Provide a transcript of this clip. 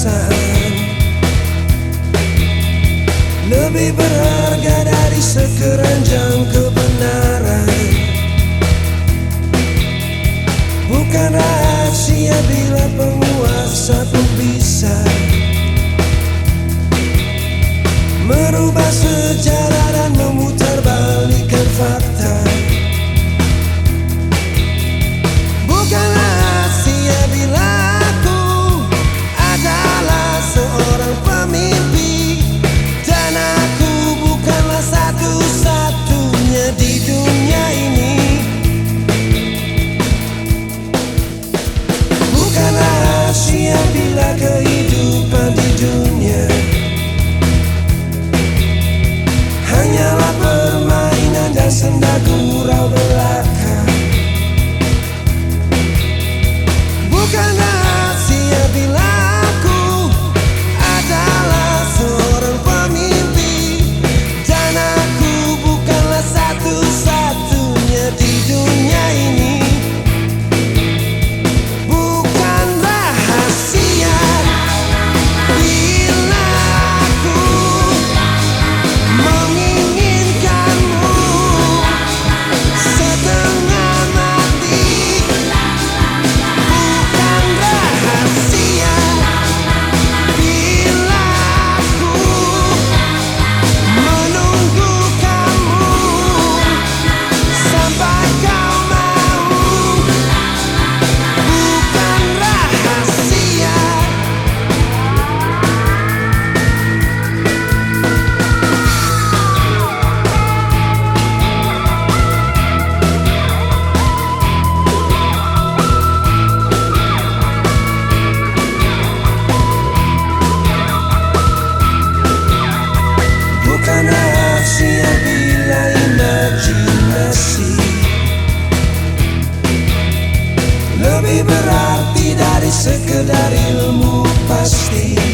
perasaan Lebih berharga dari sekeranjang kebenaran. Bukan rahasia bila penguasa pun bisa Merubah sejarah dan memutar balikan fakta. gurau belakang trusting.